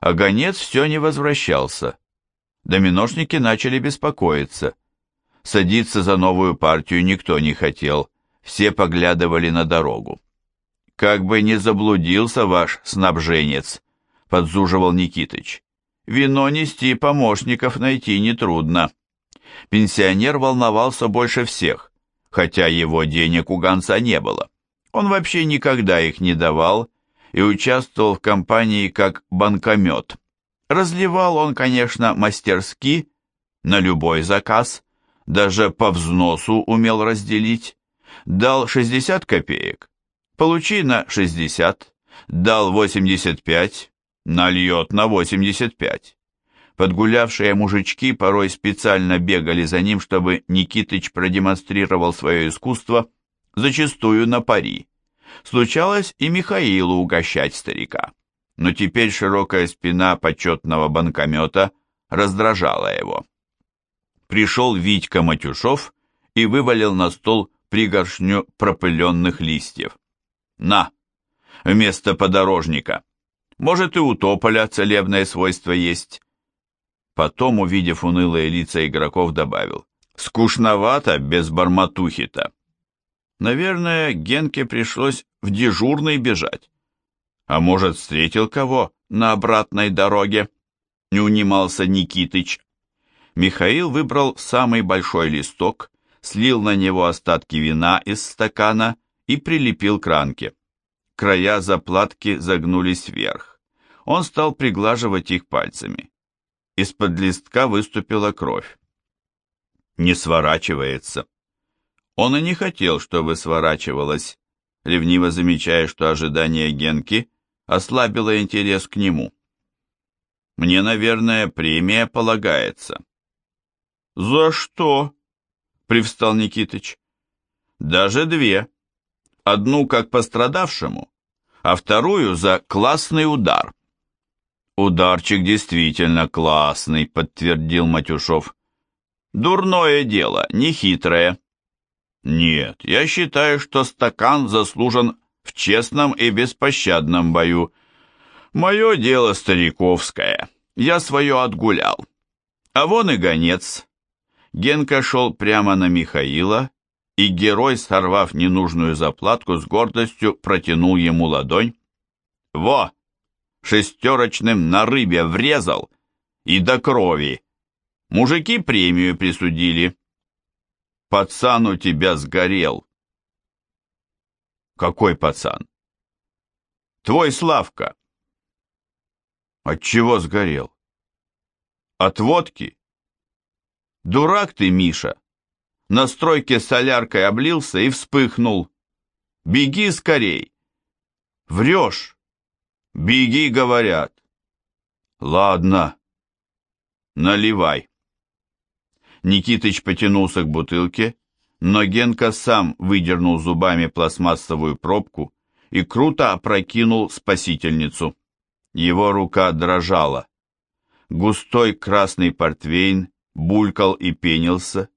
А гонец все не возвращался. Доминошники начали беспокоиться. Садиться за новую партию никто не хотел, все поглядывали на дорогу. «Как бы не заблудился ваш снабженец», — подзуживал Никитыч. «Вино нести помощников найти нетрудно». Пенсионер волновался больше всех, хотя его денег у гонца не было. Он вообще никогда их не давал и участвовал в кампании как банкомет. Разливал он, конечно, мастерски, на любой заказ, даже по взносу умел разделить. Дал 60 копеек, получи на 60, дал 85, нальет на 85. Подгулявшие мужички порой специально бегали за ним, чтобы Никитыч продемонстрировал свое искусство, зачастую на пари. Случалось и Михаилу угощать старика. Но теперь широкая спина почетного банкомета раздражала его. Пришел Витька Матюшов и вывалил на стол пригоршню пропыленных листьев. «На! Вместо подорожника! Может, и у тополя целебное свойство есть!» Потом, увидев унылые лица игроков, добавил. «Скучновато без барматухи-то!» Наверное, Генке пришлось в дежурный бежать. А может, встретил кого на обратной дороге? Не унимался Никитыч. Михаил выбрал самый большой листок, слил на него остатки вина из стакана и прилепил к ранке. Края заплатки загнулись вверх. Он стал приглаживать их пальцами. Из-под листка выступила кровь. Не сворачивается. Он и не хотел, чтобы сворачивалось, ревниво замечая, что ожидание Генки ослабило интерес к нему. «Мне, наверное, премия полагается». «За что?» — привстал Никитыч. «Даже две. Одну как пострадавшему, а вторую за классный удар». «Ударчик действительно классный», — подтвердил Матюшов. «Дурное дело, нехитрое». Нет, я считаю, что стакан заслужен в честном и беспощадном бою. Мое дело стариковское. Я свое отгулял. А вон и гонец. Генка шел прямо на Михаила, и герой, сорвав ненужную заплатку, с гордостью протянул ему ладонь. Во! Шестерочным на рыбе врезал и до крови. Мужики премию присудили. Пацан у тебя сгорел. Какой пацан? Твой Славка. От чего сгорел? От водки? Дурак ты, Миша. На стройке соляркой облился и вспыхнул. Беги скорей. Врешь. Беги, говорят. Ладно. Наливай. Никитыч потянулся к бутылке, но Генка сам выдернул зубами пластмассовую пробку и круто опрокинул спасительницу. Его рука дрожала. Густой красный портвейн булькал и пенился.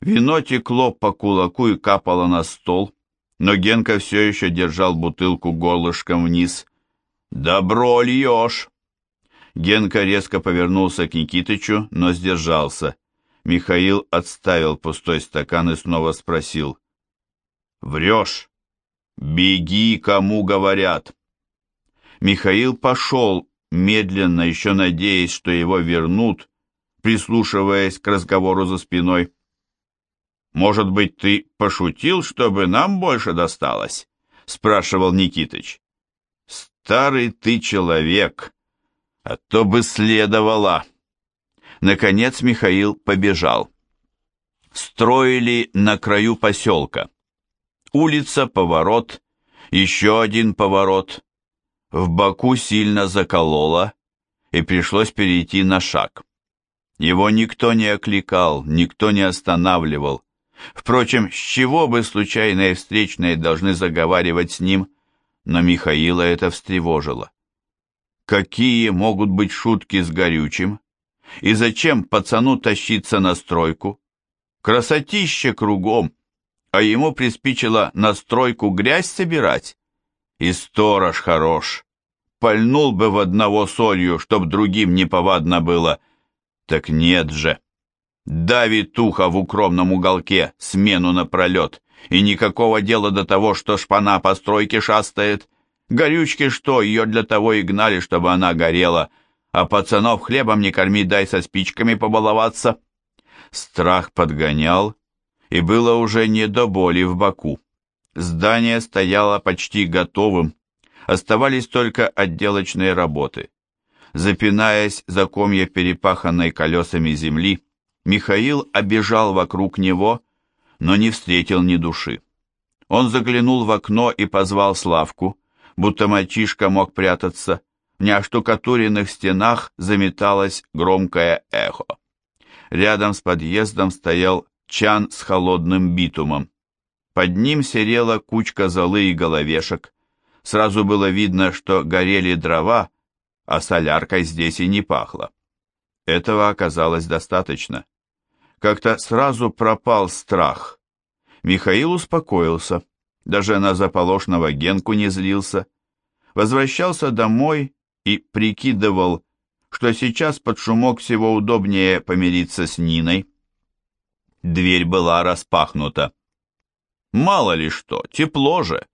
Вино текло по кулаку и капало на стол, но Генка все еще держал бутылку горлышком вниз. «Добро льешь!» Генка резко повернулся к Никитычу, но сдержался. Михаил отставил пустой стакан и снова спросил. «Врешь? Беги, кому говорят!» Михаил пошел, медленно, еще надеясь, что его вернут, прислушиваясь к разговору за спиной. «Может быть, ты пошутил, чтобы нам больше досталось?» — спрашивал Никитыч. «Старый ты человек, а то бы следовало!» Наконец Михаил побежал. Строили на краю поселка. Улица, поворот, еще один поворот. В боку сильно закололо, и пришлось перейти на шаг. Его никто не окликал, никто не останавливал. Впрочем, с чего бы случайные встречные должны заговаривать с ним, но Михаила это встревожило. Какие могут быть шутки с горючим? И зачем пацану тащиться на стройку? Красотища кругом, а ему приспичило на стройку грязь собирать. И сторож хорош, пальнул бы в одного солью, чтоб другим неповадно было. Так нет же. Давит ухо в укромном уголке, смену напролет, и никакого дела до того, что шпана по стройке шастает. Горючки что, ее для того и гнали, чтобы она горела, а пацанов хлебом не корми, дай со спичками побаловаться. Страх подгонял, и было уже не до боли в боку. Здание стояло почти готовым, оставались только отделочные работы. Запинаясь за комья перепаханной колесами земли, Михаил обежал вокруг него, но не встретил ни души. Он заглянул в окно и позвал Славку, будто мальчишка мог прятаться. В неоштукатуренных стенах заметалось громкое эхо. Рядом с подъездом стоял чан с холодным битумом. Под ним серела кучка золы и головешек. Сразу было видно, что горели дрова, а соляркой здесь и не пахло. Этого оказалось достаточно. Как-то сразу пропал страх. Михаил успокоился, даже на заполошного Генку не злился. Возвращался домой и прикидывал, что сейчас под шумок всего удобнее помириться с Ниной. Дверь была распахнута. Мало ли что, тепло же.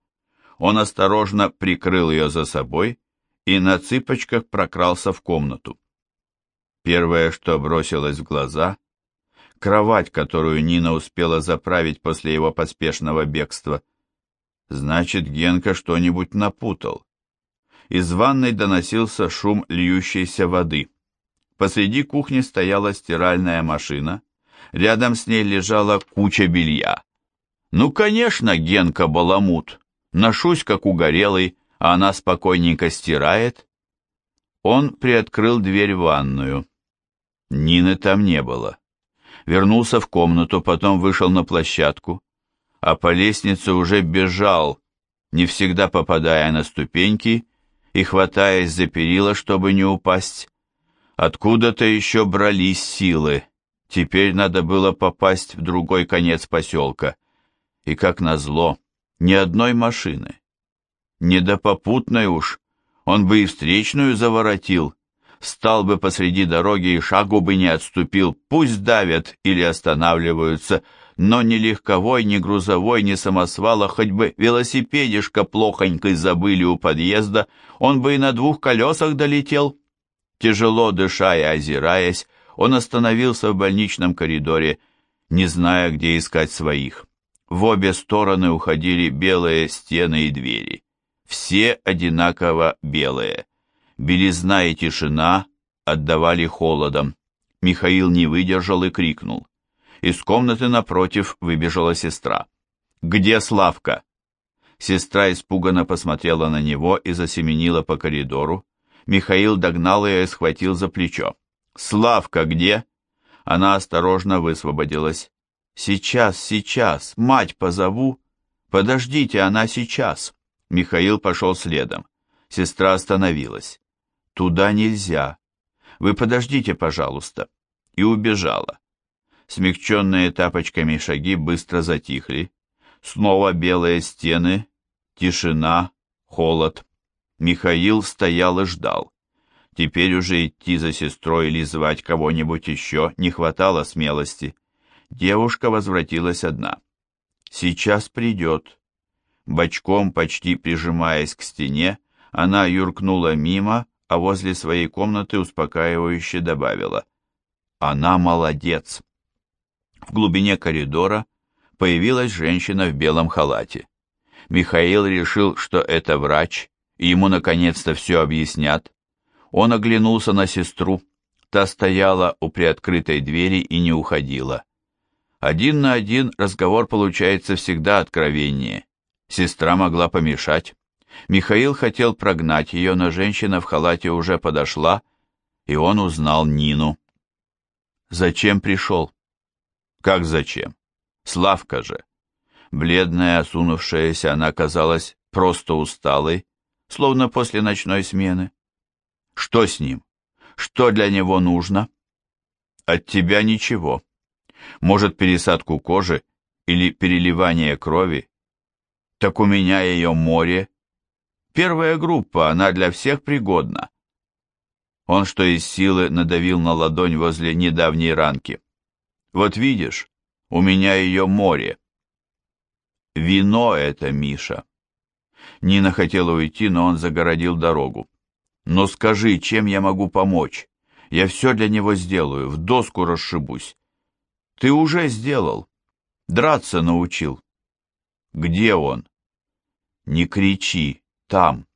Он осторожно прикрыл ее за собой и на цыпочках прокрался в комнату. Первое, что бросилось в глаза — кровать, которую Нина успела заправить после его поспешного бегства. Значит, Генка что-нибудь напутал. Из ванной доносился шум льющейся воды. Посреди кухни стояла стиральная машина, рядом с ней лежала куча белья. Ну, конечно, Генка баламут. Ношусь, как угорелый, а она спокойненько стирает. Он приоткрыл дверь в ванную. Нины там не было. Вернулся в комнату, потом вышел на площадку, а по лестнице уже бежал, не всегда попадая на ступеньки и хватаясь за перила, чтобы не упасть. Откуда-то еще брались силы. Теперь надо было попасть в другой конец поселка. И, как назло, ни одной машины. Не до попутной уж, он бы и встречную заворотил, стал бы посреди дороги и шагу бы не отступил, пусть давят или останавливаются, но ни легковой, ни грузовой, ни самосвала, хоть бы велосипедишка плохонькой забыли у подъезда, он бы и на двух колесах долетел. Тяжело дыша и озираясь, он остановился в больничном коридоре, не зная, где искать своих. В обе стороны уходили белые стены и двери. Все одинаково белые. Белизна и тишина отдавали холодом. Михаил не выдержал и крикнул. Из комнаты напротив выбежала сестра. «Где Славка?» Сестра испуганно посмотрела на него и засеменила по коридору. Михаил догнал ее и схватил за плечо. «Славка где?» Она осторожно высвободилась. «Сейчас, сейчас, мать позову!» «Подождите, она сейчас!» Михаил пошел следом. Сестра остановилась. «Туда нельзя. Вы подождите, пожалуйста». И убежала. Смягченные тапочками шаги быстро затихли. Снова белые стены, тишина, холод. Михаил стоял и ждал. Теперь уже идти за сестрой или звать кого-нибудь еще не хватало смелости. Девушка возвратилась одна. «Сейчас придет». Бочком, почти прижимаясь к стене, она юркнула мимо, а возле своей комнаты успокаивающе добавила. «Она молодец». В глубине коридора появилась женщина в белом халате. Михаил решил, что это врач, и ему наконец-то все объяснят. Он оглянулся на сестру. Та стояла у приоткрытой двери и не уходила. Один на один разговор получается всегда откровеннее. Сестра могла помешать. Михаил хотел прогнать ее, но женщина в халате уже подошла, и он узнал Нину. «Зачем пришел?» «Как зачем? Славка же!» Бледная, осунувшаяся, она казалась просто усталой, словно после ночной смены. «Что с ним? Что для него нужно?» «От тебя ничего», может, пересадку кожи или переливание крови? Так у меня ее море. Первая группа, она для всех пригодна. Он, что из силы, надавил на ладонь возле недавней ранки. Вот видишь, у меня ее море. Вино это, Миша. Нина хотела уйти, но он загородил дорогу. Но скажи, чем я могу помочь? Я все для него сделаю, в доску расшибусь. Ты уже сделал. Драться научил. Где он? Не кричи, там.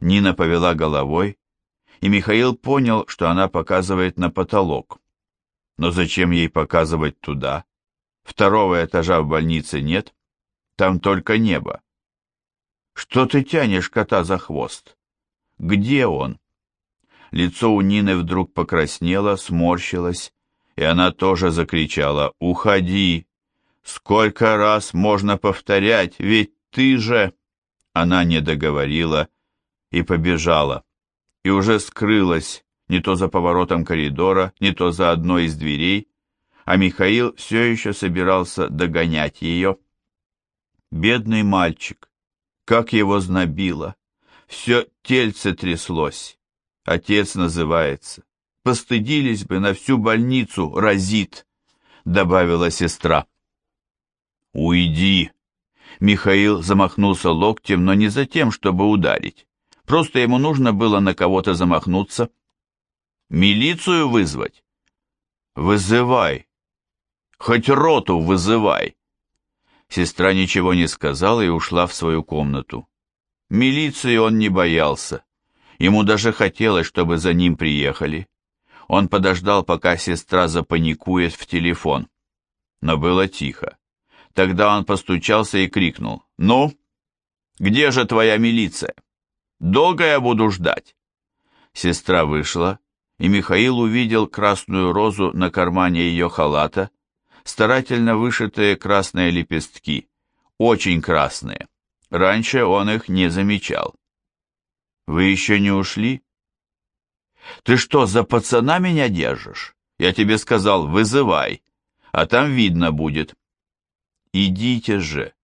Нина повела головой, и Михаил понял, что она показывает на потолок. Но зачем ей показывать туда? Второго этажа в больнице нет, там только небо. Что ты тянешь кота за хвост? Где он? Лицо у Нины вдруг покраснело, сморщилось, и она тоже закричала «Уходи! Сколько раз можно повторять, ведь ты же...» Она не договорила и побежала и уже скрылась не то за поворотом коридора, не то за одной из дверей, а Михаил все еще собирался догонять ее. Бедный мальчик, как его знобило, все тельце тряслось. Отец называется. Постыдились бы на всю больницу, разит, добавила сестра. Уйди. Михаил замахнулся локтем, но не за тем, чтобы ударить. Просто ему нужно было на кого-то замахнуться. Милицию вызвать? Вызывай. Хоть роту вызывай. Сестра ничего не сказала и ушла в свою комнату. Милиции он не боялся. Ему даже хотелось, чтобы за ним приехали. Он подождал, пока сестра запаникует в телефон. Но было тихо. Тогда он постучался и крикнул. «Ну? Где же твоя милиция?» Долго я буду ждать?» Сестра вышла, и Михаил увидел красную розу на кармане ее халата, старательно вышитые красные лепестки, очень красные. Раньше он их не замечал. «Вы еще не ушли?» «Ты что, за пацана меня держишь? Я тебе сказал, вызывай, а там видно будет». «Идите же.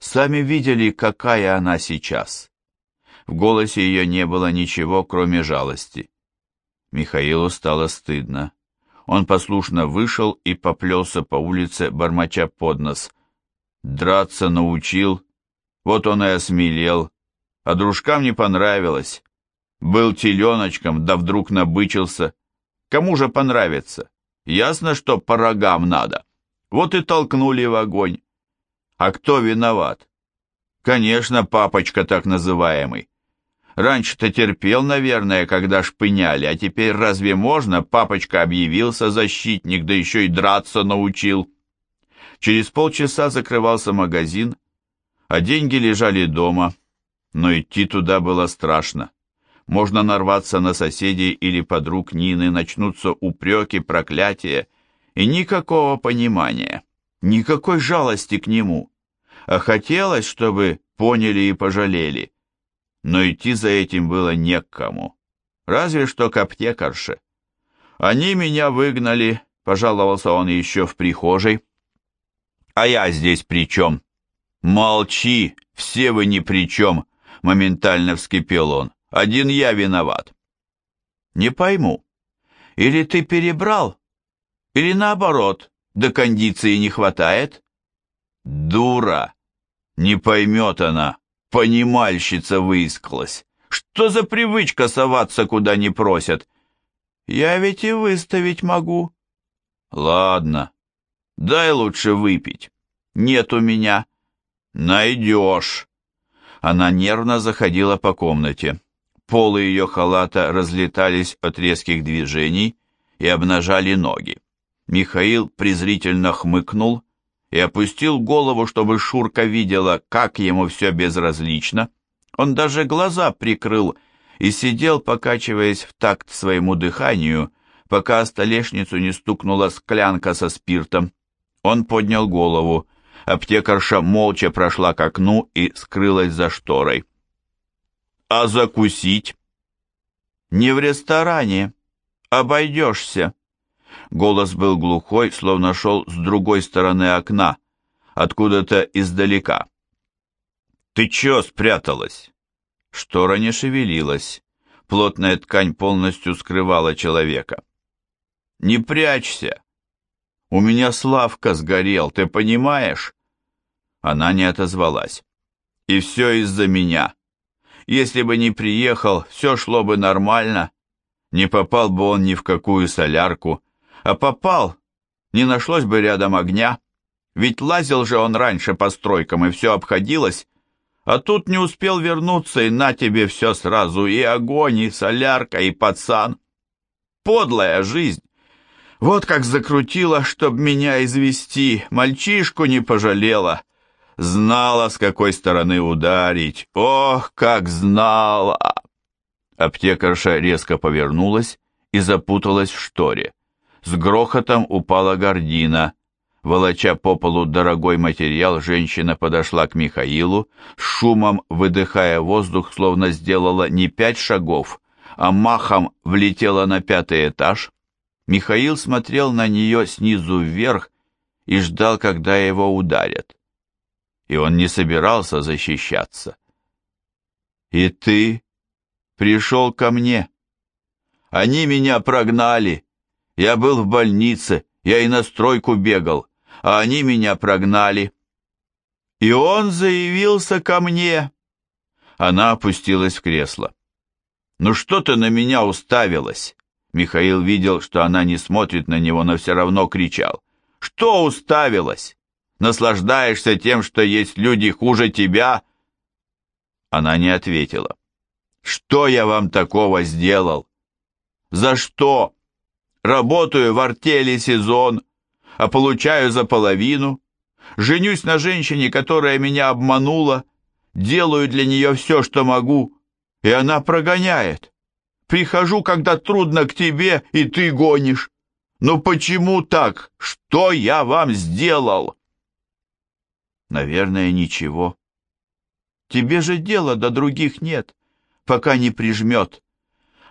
Сами видели, какая она сейчас. В голосе ее не было ничего, кроме жалости. Михаилу стало стыдно. Он послушно вышел и поплелся по улице, бормоча под нос. Драться научил, вот он и осмелел, а дружкам не понравилось. Был теленочком, да вдруг набычился. Кому же понравится? Ясно, что по рогам надо. Вот и толкнули в огонь. А кто виноват? Конечно, папочка так называемый. Раньше-то терпел, наверное, когда шпыняли, а теперь разве можно? Папочка объявился защитник, да еще и драться научил. Через полчаса закрывался магазин, а деньги лежали дома, но идти туда было страшно. Можно нарваться на соседей или подруг Нины, начнутся упреки, проклятия, и никакого понимания, никакой жалости к нему. А хотелось, чтобы поняли и пожалели но идти за этим было не к кому. Разве что к аптекарше. Они меня выгнали, пожаловался он еще в прихожей. А я здесь при чем? Молчи, все вы ни при чем, моментально вскипел он. Один я виноват. Не пойму. Или ты перебрал, или наоборот, до кондиции не хватает? Дура! Не поймет она, Понимальщица выискалась. Что за привычка соваться, куда не просят? Я ведь и выставить могу. Ладно, дай лучше выпить. Нет у меня. Найдешь. Она нервно заходила по комнате. Полы ее халата разлетались от резких движений и обнажали ноги. Михаил презрительно хмыкнул и опустил голову, чтобы Шурка видела, как ему все безразлично. Он даже глаза прикрыл и сидел, покачиваясь в такт своему дыханию, пока о столешницу не стукнула склянка со спиртом. Он поднял голову. Аптекарша молча прошла к окну и скрылась за шторой. «А закусить?» «Не в ресторане. Обойдешься». Голос был глухой, словно шел с другой стороны окна, откуда-то издалека. «Ты чё спряталась? Штора не шевелилась, плотная ткань полностью скрывала человека. «Не прячься! У меня Славка сгорел, ты понимаешь?» Она не отозвалась. «И все из-за меня. Если бы не приехал, все шло бы нормально. Не попал бы он ни в какую солярку. А попал, не нашлось бы рядом огня. Ведь лазил же он раньше по стройкам, и все обходилось. А тут не успел вернуться, и на тебе все сразу, и огонь, и солярка, и пацан. Подлая жизнь. Вот как закрутила, чтоб меня извести, мальчишку не пожалела. Знала, с какой стороны ударить. Ох, как знала! Аптекарша резко повернулась и запуталась в шторе. С грохотом упала гордина. Волоча по полу дорогой материал, женщина подошла к Михаилу, с шумом выдыхая воздух, словно сделала не пять шагов, а махом влетела на пятый этаж. Михаил смотрел на нее снизу вверх и ждал, когда его ударят и он не собирался защищаться. «И ты пришел ко мне. Они меня прогнали. Я был в больнице, я и на стройку бегал, а они меня прогнали. И он заявился ко мне». Она опустилась в кресло. «Ну что ты на меня уставилась?» Михаил видел, что она не смотрит на него, но все равно кричал. «Что уставилась? Наслаждаешься тем, что есть люди хуже тебя?» Она не ответила. «Что я вам такого сделал? За что? Работаю в артели сезон, а получаю за половину. Женюсь на женщине, которая меня обманула, делаю для нее все, что могу, и она прогоняет. Прихожу, когда трудно к тебе, и ты гонишь. Но почему так? Что я вам сделал?» Наверное, ничего. Тебе же дела до других нет, пока не прижмет.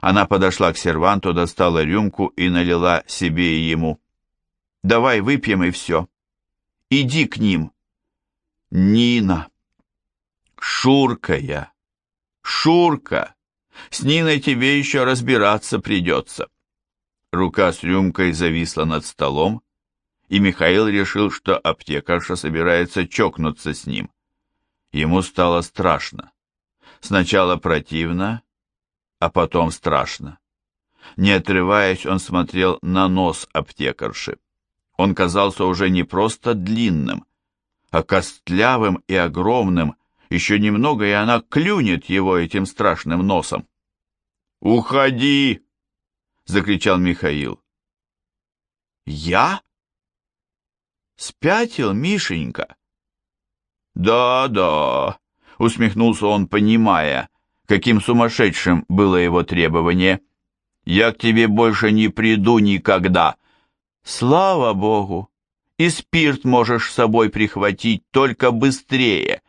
Она подошла к серванту, достала рюмку и налила себе и ему. Давай выпьем и все. Иди к ним. Нина. Шурка я. Шурка. С Ниной тебе еще разбираться придется. Рука с рюмкой зависла над столом, и Михаил решил, что аптекарша собирается чокнуться с ним. Ему стало страшно. Сначала противно, а потом страшно. Не отрываясь, он смотрел на нос аптекарши. Он казался уже не просто длинным, а костлявым и огромным, еще немного, и она клюнет его этим страшным носом. «Уходи!» — закричал Михаил. «Я?» Спятил Мишенька? Да-да, усмехнулся он, понимая, каким сумасшедшим было его требование. Я к тебе больше не приду никогда. Слава богу! И спирт можешь с собой прихватить, только быстрее.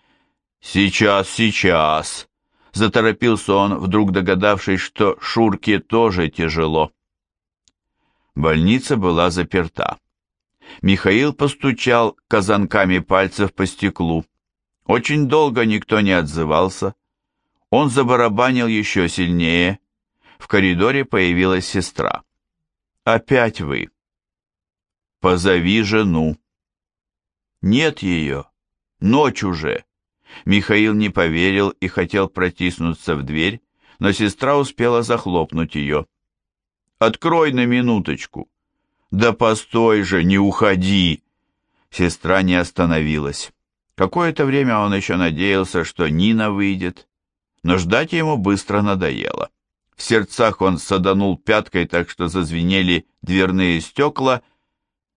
Сейчас, сейчас, заторопился он, вдруг догадавшись, что Шурке тоже тяжело. Больница была заперта. Михаил постучал казанками пальцев по стеклу. Очень долго никто не отзывался. Он забарабанил еще сильнее. В коридоре появилась сестра. «Опять вы!» «Позови жену!» «Нет ее! Ночь уже!» Михаил не поверил и хотел протиснуться в дверь, но сестра успела захлопнуть ее. «Открой на минуточку!» «Да постой же, не уходи!» Сестра не остановилась. Какое-то время он еще надеялся, что Нина выйдет, но ждать ему быстро надоело. В сердцах он саданул пяткой, так что зазвенели дверные стекла,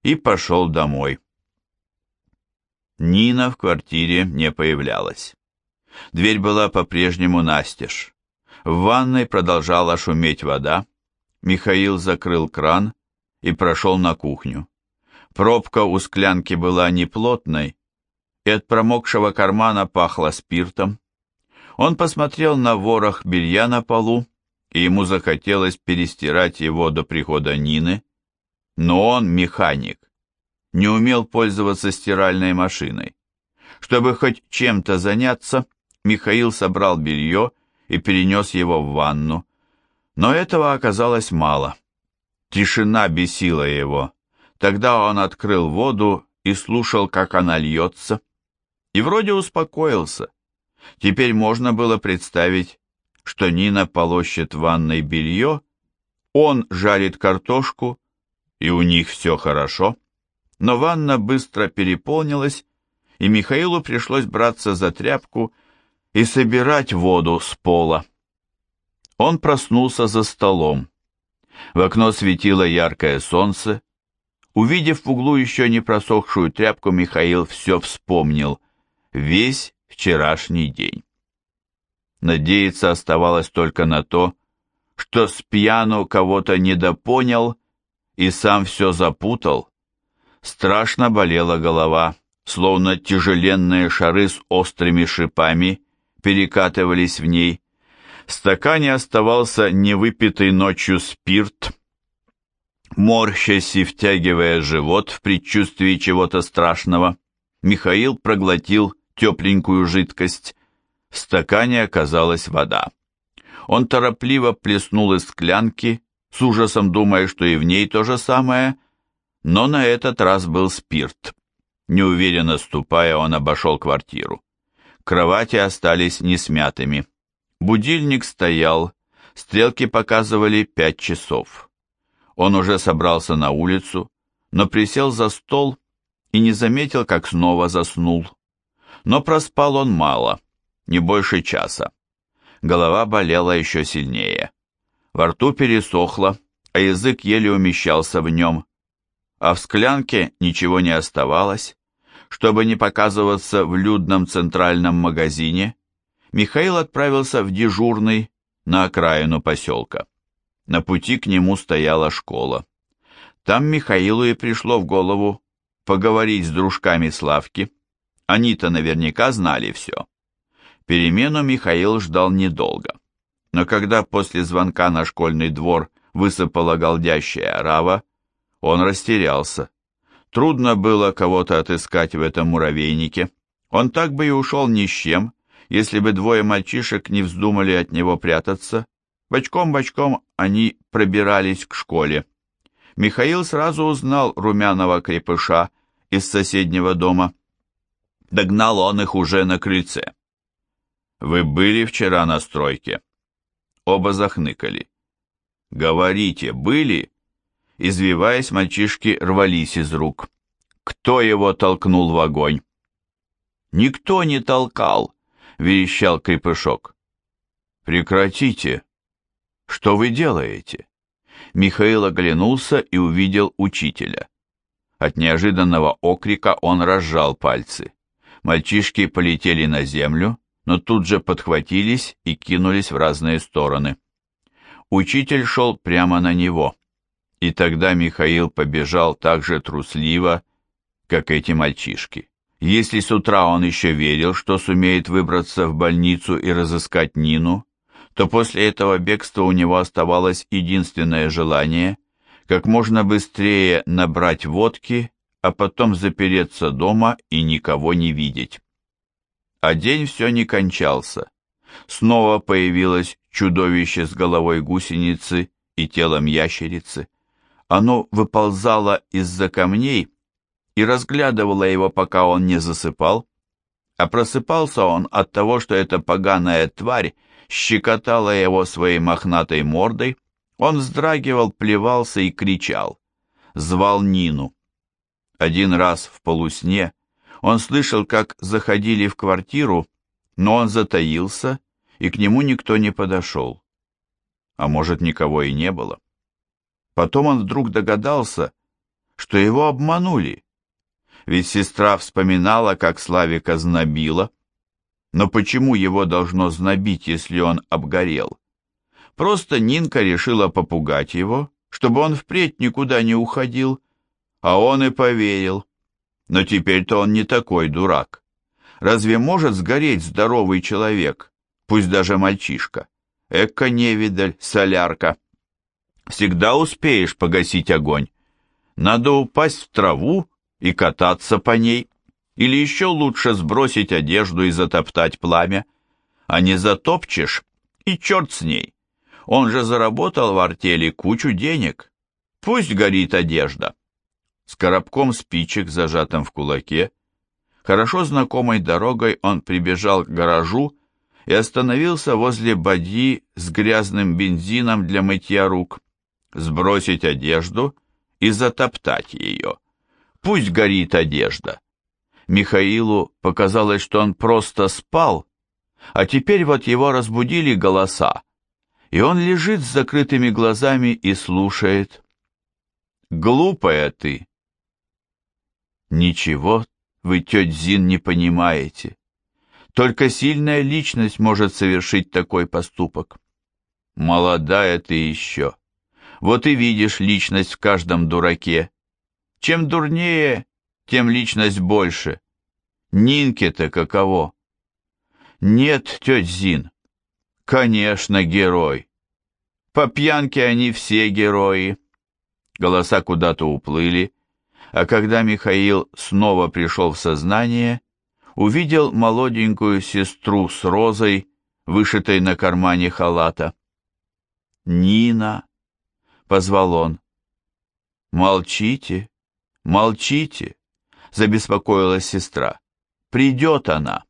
и пошел домой. Нина в квартире не появлялась. Дверь была по-прежнему настежь. В ванной продолжала шуметь вода. Михаил закрыл кран и прошел на кухню. Пробка у склянки была неплотной, и от промокшего кармана пахло спиртом. Он посмотрел на ворох белья на полу, и ему захотелось перестирать его до прихода Нины, но он механик, не умел пользоваться стиральной машиной. Чтобы хоть чем-то заняться, Михаил собрал белье и перенес его в ванну. Но этого оказалось мало. Тишина бесила его. Тогда он открыл воду и слушал, как она льется. И вроде успокоился. Теперь можно было представить, что Нина полощет в ванной белье, он жарит картошку, и у них все хорошо. Но ванна быстро переполнилась, и Михаилу пришлось браться за тряпку и собирать воду с пола. Он проснулся за столом. В окно светило яркое солнце. Увидев в углу еще не просохшую тряпку, Михаил все вспомнил. Весь вчерашний день. Надеяться оставалось только на то, что с пьяну кого-то недопонял и сам все запутал. Страшно болела голова, словно тяжеленные шары с острыми шипами перекатывались в ней. В стакане оставался невыпитый ночью спирт. Морщась и втягивая живот в предчувствии чего-то страшного, Михаил проглотил тепленькую жидкость. В стакане оказалась вода. Он торопливо плеснул из склянки, с ужасом думая, что и в ней то же самое, но на этот раз был спирт. Неуверенно ступая, он обошел квартиру. Кровати остались несмятыми. Будильник стоял, стрелки показывали пять часов. Он уже собрался на улицу, но присел за стол и не заметил, как снова заснул. Но проспал он мало, не больше часа. Голова болела еще сильнее. Во рту пересохло, а язык еле умещался в нем. А в склянке ничего не оставалось. Чтобы не показываться в людном центральном магазине, Михаил отправился в дежурный на окраину поселка. На пути к нему стояла школа. Там Михаилу и пришло в голову поговорить с дружками Славки. Они-то наверняка знали все. Перемену Михаил ждал недолго. Но когда после звонка на школьный двор высыпала голдящая орава, он растерялся. Трудно было кого-то отыскать в этом муравейнике. Он так бы и ушел ни с чем, если бы двое мальчишек не вздумали от него прятаться. Бочком-бочком они пробирались к школе. Михаил сразу узнал румяного крепыша из соседнего дома. Догнал он их уже на крыльце. «Вы были вчера на стройке?» Оба захныкали. «Говорите, были?» Извиваясь, мальчишки рвались из рук. Кто его толкнул в огонь? «Никто не толкал!» — верещал Крепышок. «Прекратите! Что вы делаете?» Михаил оглянулся и увидел учителя. От неожиданного окрика он разжал пальцы. Мальчишки полетели на землю, но тут же подхватились и кинулись в разные стороны. Учитель шел прямо на него. И тогда Михаил побежал так же трусливо, как эти мальчишки. Если с утра он еще верил, что сумеет выбраться в больницу и разыскать Нину, то после этого бегства у него оставалось единственное желание – как можно быстрее набрать водки, а потом запереться дома и никого не видеть. А день все не кончался. Снова появилось чудовище с головой гусеницы и телом ящерицы. Оно выползало из-за камней и разглядывало его, пока он не засыпал, а просыпался он от того, что эта поганая тварь щекотала его своей мохнатой мордой, он вздрагивал, плевался и кричал. Звал Нину. Один раз в полусне он слышал, как заходили в квартиру, но он затаился, и к нему никто не подошел. А может, никого и не было. Потом он вдруг догадался, что его обманули. Ведь сестра вспоминала, как Славика знобила. Но почему его должно знобить, если он обгорел? Просто Нинка решила попугать его, чтобы он впредь никуда не уходил, а он и поверил. Но теперь-то он не такой дурак. Разве может сгореть здоровый человек, пусть даже мальчишка? Эко-невидаль, солярка. Всегда успеешь погасить огонь. Надо упасть в траву и кататься по ней. Или еще лучше сбросить одежду и затоптать пламя. А не затопчешь, И черт с ней. Он же заработал в артели кучу денег. Пусть горит одежда. С коробком спичек, зажатым в кулаке, хорошо знакомой дорогой он прибежал к гаражу и остановился возле бадьи с грязным бензином для мытья рук. Сбросить одежду и затоптать ее. Пусть горит одежда. Михаилу показалось, что он просто спал, а теперь вот его разбудили голоса, и он лежит с закрытыми глазами и слушает. «Глупая ты!» «Ничего вы, тетя Зин, не понимаете. Только сильная личность может совершить такой поступок. Молодая ты еще. Вот и видишь личность в каждом дураке. Чем дурнее, тем личность больше. Нинке-то каково? Нет, тетя Зин. Конечно, герой. По пьянке они все герои. Голоса куда-то уплыли, а когда Михаил снова пришел в сознание, увидел молоденькую сестру с розой, вышитой на кармане халата. «Нина!» — позвал он. «Молчите, молчите!» — забеспокоилась сестра. «Придет она,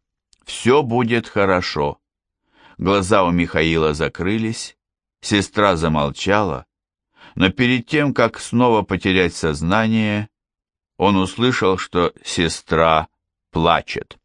все будет хорошо». Глаза у Михаила закрылись, сестра замолчала, но перед тем, как снова потерять сознание, он услышал, что сестра плачет.